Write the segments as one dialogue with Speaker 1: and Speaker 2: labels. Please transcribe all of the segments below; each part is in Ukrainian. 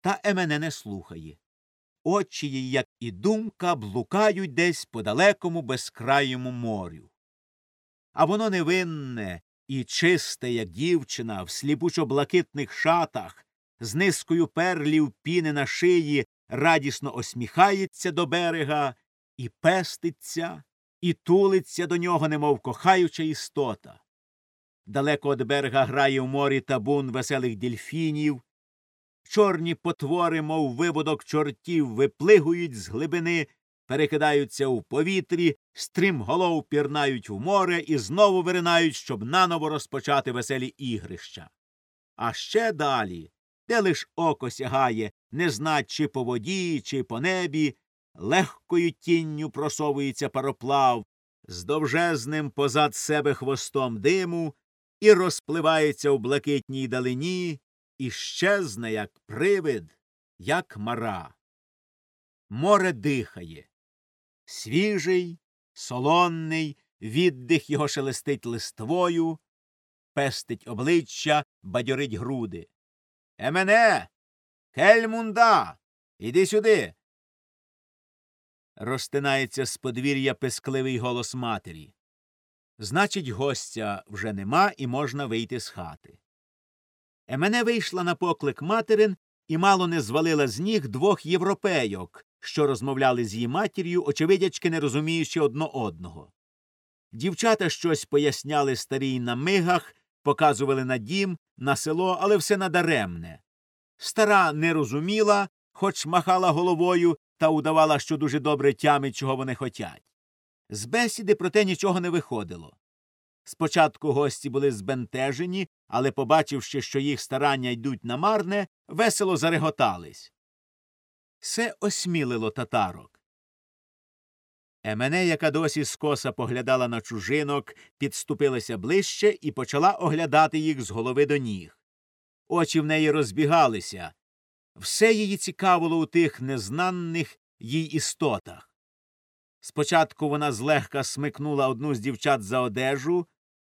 Speaker 1: Та Емене не слухає. Очі її, як і думка, блукають десь по далекому безкрайому морю. А воно невинне і чисте, як дівчина, в сліпучо блакитних шатах, з низкою перлів піни на шиї, радісно осміхається до берега і пеститься, і тулиться до нього, немов кохаюча істота. Далеко від берега грає в морі табун веселих дельфінів, чорні потвори, мов виводок чортів, виплигують з глибини, перекидаються у повітрі, стрімголов пірнають в море і знову виринають, щоб наново розпочати веселі ігрища. А ще далі, де лиш око сягає, не знать, чи по воді, чи по небі, легкою тінню просовується пароплав, з довжезним позад себе хвостом диму і розпливається у блакитній далині, і як привид, як мара. Море дихає. Свіжий, солонний, віддих його шелестить листвою, пестить обличчя, бадьорить груди. Емене. Кельмунда. Іди сюди. Розтинається з подвір'я пескливий голос матері. Значить, гостя вже нема і можна вийти з хати. Емене вийшла на поклик материн і мало не звалила з ніг двох європейок, що розмовляли з її матір'ю, очевидячки не розуміючи одно одного. Дівчата щось поясняли старій на мигах, показували на дім, на село, але все надаремне. Стара не розуміла, хоч махала головою та удавала, що дуже добре тямить, чого вони хотять. З бесіди проте нічого не виходило. Спочатку гості були збентежені, але, побачивши, що їх старання йдуть на марне, весело зареготались. Це осмілило татарок. Емене, яка досі скоса поглядала на чужинок, підступилася ближче і почала оглядати їх з голови до ніг. Очі в неї розбігалися. Все її цікавило у тих незнанних їй істотах. Спочатку вона злегка смикнула одну з дівчат за одежу,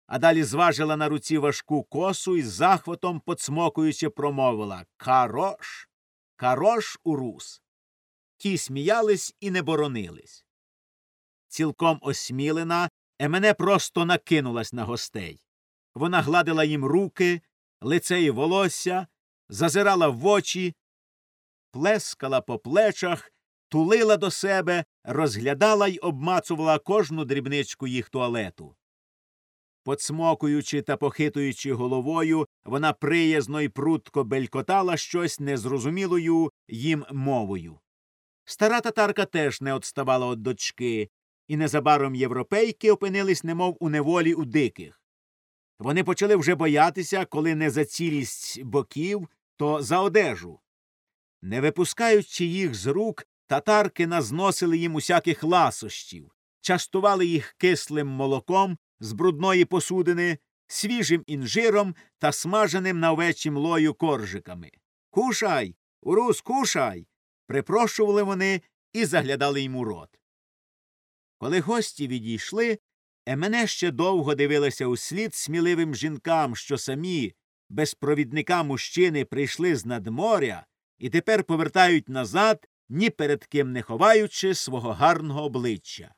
Speaker 1: а далі зважила на руці важку косу і з захватом, поцмокуючи, промовила Карош, карош урус. Ті сміялись і не боронились. Цілком осмілена, Емене просто накинулась на гостей. Вона гладила їм руки, лице і волосся, зазирала в очі, плескала по плечах, тулила до себе, розглядала й обмацувала кожну дрібничку їх туалету. Поцмокуючи та похитуючи головою, вона приязно й прутко белькотала щось незрозумілою їм мовою. Стара татарка теж не отставала від дочки, і незабаром європейки опинились немов у неволі у диких. Вони почали вже боятися, коли не за цілість боків, то за одежу. Не випускаючи їх з рук, татарки назносили їм усяких ласощів, частували їх кислим молоком з брудної посудини, свіжим інжиром та смаженим на овечім лою коржиками. Кушай, урус, кушай. припрошували вони і заглядали йому рот. Коли гості відійшли, Емене ще довго дивилася у слід сміливим жінкам, що самі, без провідника мужчини, прийшли з надморя і тепер повертають назад, ні перед ким не ховаючи свого гарного обличчя.